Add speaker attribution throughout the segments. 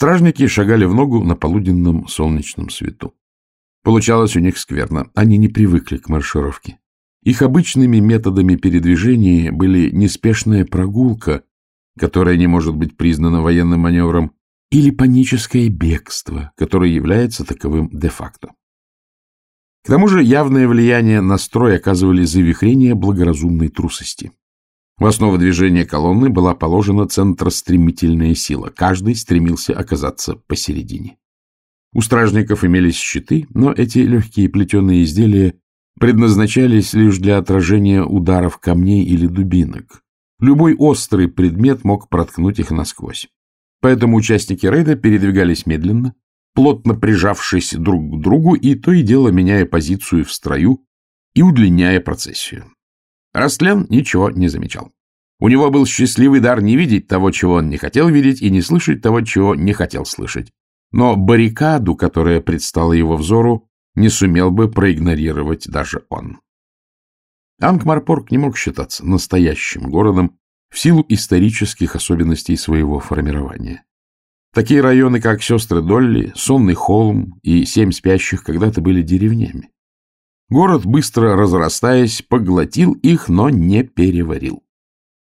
Speaker 1: Стражники шагали в ногу на полуденном солнечном свету. Получалось у них скверно. Они не привыкли к маршировке. Их обычными методами передвижения были неспешная прогулка, которая не может быть признана военным маневром, или паническое бегство, которое является таковым де-факто. К тому же явное влияние на строй оказывали завихрения благоразумной трусости. В основу движения колонны была положена центростремительная сила. Каждый стремился оказаться посередине. У стражников имелись щиты, но эти легкие плетеные изделия предназначались лишь для отражения ударов камней или дубинок. Любой острый предмет мог проткнуть их насквозь. Поэтому участники рейда передвигались медленно, плотно прижавшись друг к другу и то и дело меняя позицию в строю и удлиняя процессию. Растлен ничего не замечал. У него был счастливый дар не видеть того, чего он не хотел видеть, и не слышать того, чего не хотел слышать. Но баррикаду, которая предстала его взору, не сумел бы проигнорировать даже он. Ангмарпорг не мог считаться настоящим городом в силу исторических особенностей своего формирования. Такие районы, как Сестры Долли, Сонный холм и Семь спящих, когда-то были деревнями. Город, быстро разрастаясь, поглотил их, но не переварил.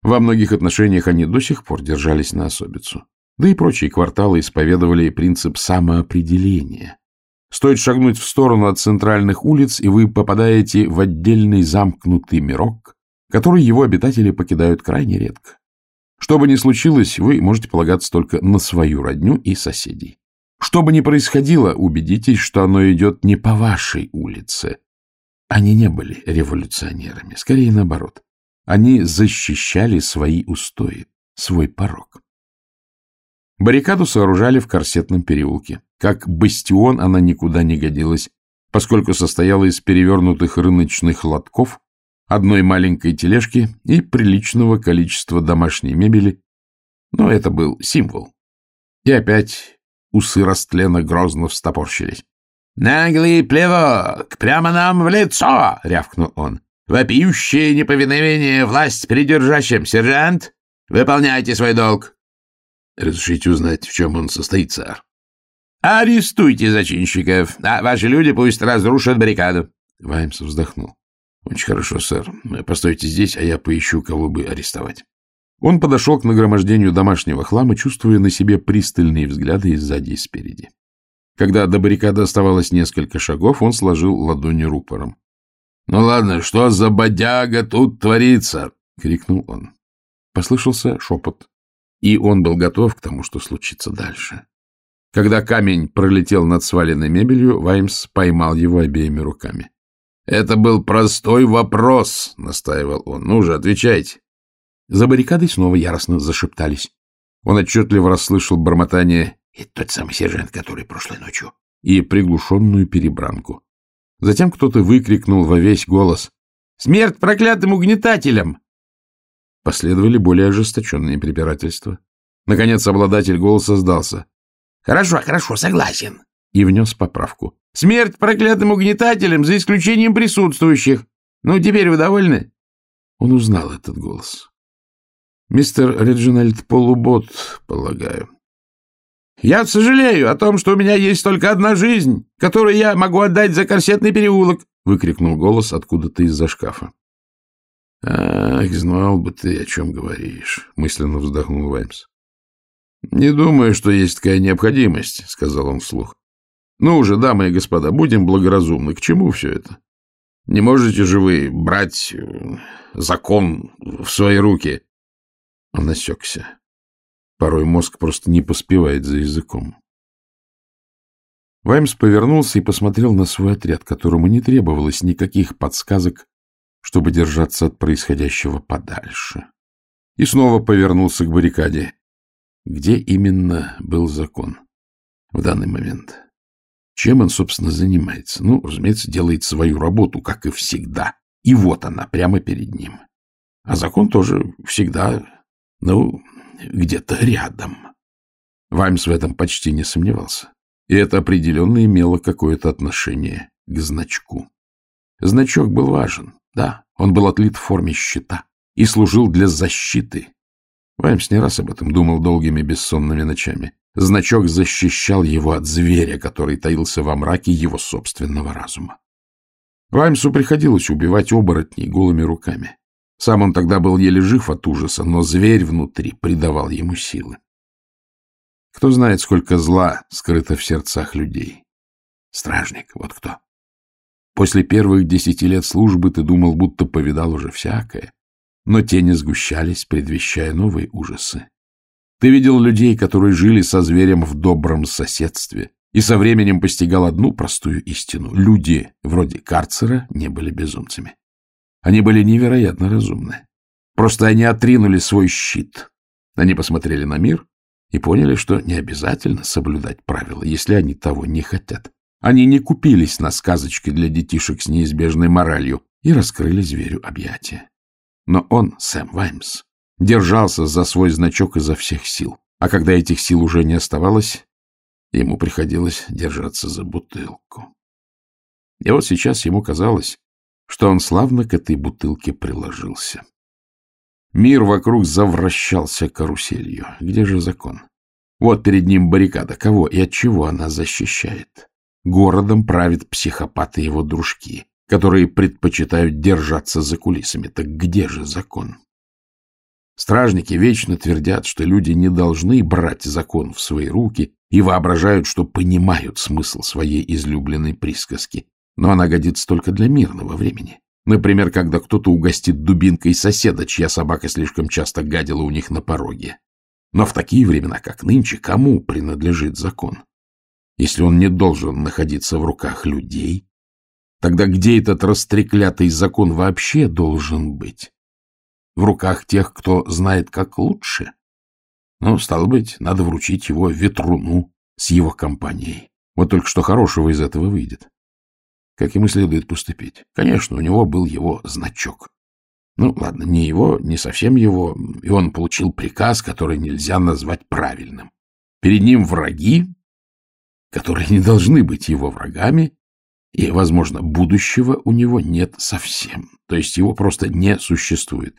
Speaker 1: Во многих отношениях они до сих пор держались на особицу. Да и прочие кварталы исповедовали принцип самоопределения. Стоит шагнуть в сторону от центральных улиц, и вы попадаете в отдельный замкнутый мирок, который его обитатели покидают крайне редко. Что бы ни случилось, вы можете полагаться только на свою родню и соседей. Что бы ни происходило, убедитесь, что оно идет не по вашей улице, они не были революционерами, скорее наоборот. Они защищали свои устои, свой порог. Баррикаду сооружали в корсетном переулке. Как бастион она никуда не годилась, поскольку состояла из перевернутых рыночных лотков, одной маленькой тележки и приличного количества домашней мебели, но это был символ. И опять усы растлена грозно встопорщились. «Наглый плевок! Прямо нам в лицо!» — рявкнул он. «Вопиющее неповиновение власть придержащим! Сержант, выполняйте свой долг!» «Разрешите узнать, в чем он состоит, сэр?» «Арестуйте зачинщиков, а ваши люди пусть разрушат баррикаду!» Ваймс вздохнул. «Очень хорошо, сэр. Постойте здесь, а я поищу, кого бы арестовать». Он подошел к нагромождению домашнего хлама, чувствуя на себе пристальные взгляды и сзади, и спереди. Когда до баррикады оставалось несколько шагов, он сложил ладони рупором. — Ну ладно, что за бодяга тут творится? — крикнул он. Послышался шепот, и он был готов к тому, что случится дальше. Когда камень пролетел над сваленной мебелью, Ваймс поймал его обеими руками. — Это был простой вопрос, — настаивал он. — Ну же, отвечайте. За баррикадой снова яростно зашептались. Он отчетливо расслышал бормотание это тот самый сержант, который прошлой ночью. И приглушенную перебранку. Затем кто-то выкрикнул во весь голос. «Смерть проклятым угнетателям!» Последовали более ожесточенные препирательства. Наконец обладатель голоса сдался. «Хорошо, хорошо, согласен!» И внес поправку. «Смерть проклятым угнетателям, за исключением присутствующих! Ну, теперь вы довольны?» Он узнал этот голос. «Мистер Реджинальд Полубот, полагаю. Я сожалею о том, что у меня есть только одна жизнь, которую я могу отдать за корсетный переулок, — выкрикнул голос откуда-то из-за шкафа. — Ах, знал бы ты, о чем говоришь, — мысленно вздохнул Ваймс. — Не думаю, что есть такая необходимость, — сказал он вслух. — Ну уже, дамы и господа, будем благоразумны. К чему все это? Не можете же вы брать э, закон в свои руки? Он осекся. Порой мозг просто не поспевает за языком. Ваймс повернулся и посмотрел на свой отряд, которому не требовалось никаких подсказок, чтобы держаться от происходящего подальше. И снова повернулся к баррикаде. Где именно был закон в данный момент? Чем он, собственно, занимается? Ну, разумеется, делает свою работу, как и всегда. И вот она, прямо перед ним. А закон тоже всегда, ну, где-то рядом. Ваймс в этом почти не сомневался. И это определенно имело какое-то отношение к значку. Значок был важен, да, он был отлит в форме щита и служил для защиты. Ваймс не раз об этом думал долгими бессонными ночами. Значок защищал его от зверя, который таился во мраке его собственного разума. Ваймсу приходилось убивать оборотней голыми руками. Сам он тогда был еле жив от ужаса, но зверь внутри придавал ему силы. Кто знает, сколько зла скрыто в сердцах людей. Стражник, вот кто. После первых десяти лет службы ты думал, будто повидал уже всякое, но тени сгущались, предвещая новые ужасы. Ты видел людей, которые жили со зверем в добром соседстве, и со временем постигал одну простую истину. Люди, вроде карцера, не были безумцами. Они были невероятно разумны. Просто они отринули свой щит. Они посмотрели на мир и поняли, что не обязательно соблюдать правила, если они того не хотят. Они не купились на сказочки для детишек с неизбежной моралью и раскрыли зверю объятия. Но он, Сэм Ваймс, держался за свой значок изо всех сил. А когда этих сил уже не оставалось, ему приходилось держаться за бутылку. И вот сейчас ему казалось, что он славно к этой бутылке приложился. Мир вокруг завращался каруселью. Где же закон? Вот перед ним баррикада. Кого и от чего она защищает? Городом правят психопаты его дружки, которые предпочитают держаться за кулисами. Так где же закон? Стражники вечно твердят, что люди не должны брать закон в свои руки и воображают, что понимают смысл своей излюбленной присказки. Но она годится только для мирного времени. Например, когда кто-то угостит дубинкой соседа, чья собака слишком часто гадила у них на пороге. Но в такие времена, как нынче, кому принадлежит закон? Если он не должен находиться в руках людей, тогда где этот растреклятый закон вообще должен быть? В руках тех, кто знает, как лучше? Ну, стало быть, надо вручить его ветруну с его компанией. Вот только что хорошего из этого выйдет. Как ему следует поступить? Конечно, у него был его значок. Ну, ладно, не его, не совсем его, и он получил приказ, который нельзя назвать правильным. Перед ним враги, которые не должны быть его врагами, и, возможно, будущего у него нет совсем, то есть его просто не существует.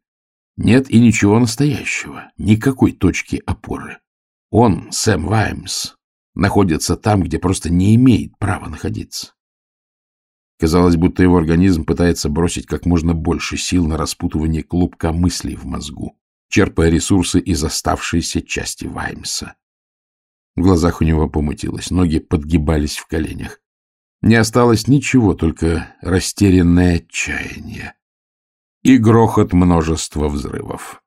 Speaker 1: Нет и ничего настоящего, никакой точки опоры. Он, Сэм Ваймс, находится там, где просто не имеет права находиться. Казалось, будто его организм пытается бросить как можно больше сил на распутывание клубка мыслей в мозгу, черпая ресурсы из оставшейся части Ваймса. В глазах у него помутилось, ноги подгибались в коленях. Не осталось ничего, только растерянное отчаяние и грохот множества взрывов.